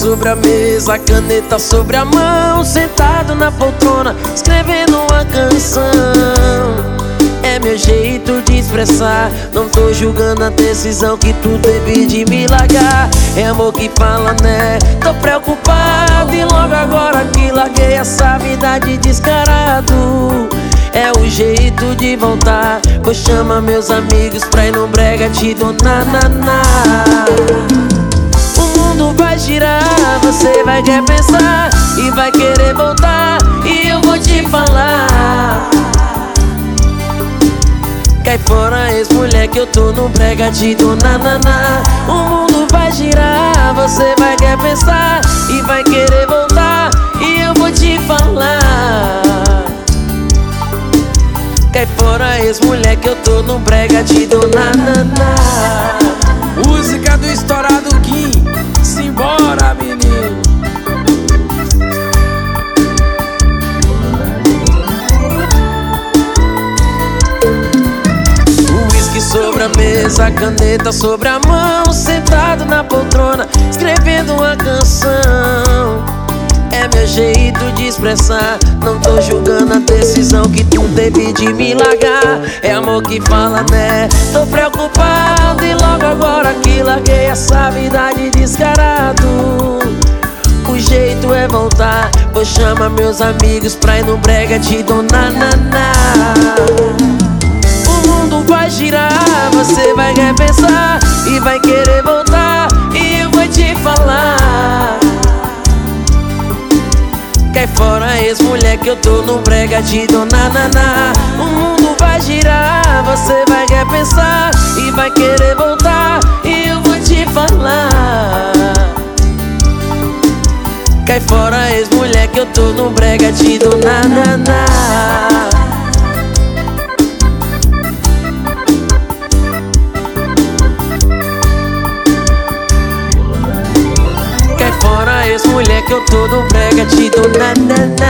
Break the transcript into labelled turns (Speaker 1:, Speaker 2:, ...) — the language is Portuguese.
Speaker 1: sobre a mesa, caneta sobre a mão Sentado na poltrona, escrevendo uma canção. É meu jeito de expressar Não tô julgando a decisão que tu teve de me largar. É amor que fala, né? Tô preocupado e logo agora que larguei essa vida de descarado. É o jeito de voltar Vou chamar meus amigos pra ir no brega te dou na na na vai querer voltar E eu vou te falar. Cai fora ex-mulher que eu tô no brega te dou na na na. O mundo vai girar, você vai querer pensar E vai querer voltar E eu vou te falar. Cai fora ex-mulher que eu tô no brega de sobre a mesa, caneta sobre a mão Sentado na poltrona, escrevendo uma canção. É meu jeito de expressar Não tô julgando a decisão que tu teve de me largar. É amor que fala, né? Tô preocupado e logo agora que larguei essa vida de descarado. O jeito é voltar Vou chamar meus amigos pra ir no brega de dona Naná E vai querer voltar E eu vou te falar. Cai fora ex-mulher que eu tô no brega de dona Naná. O mundo vai girar, você vai repensar E vai querer voltar e eu vou te falar. Cai fora ex-mulher que eu tô no brega de dona Naná que eu tô no brega de dona Naná